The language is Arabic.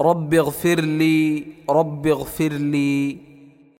رب اغفر لي رب اغفر لي.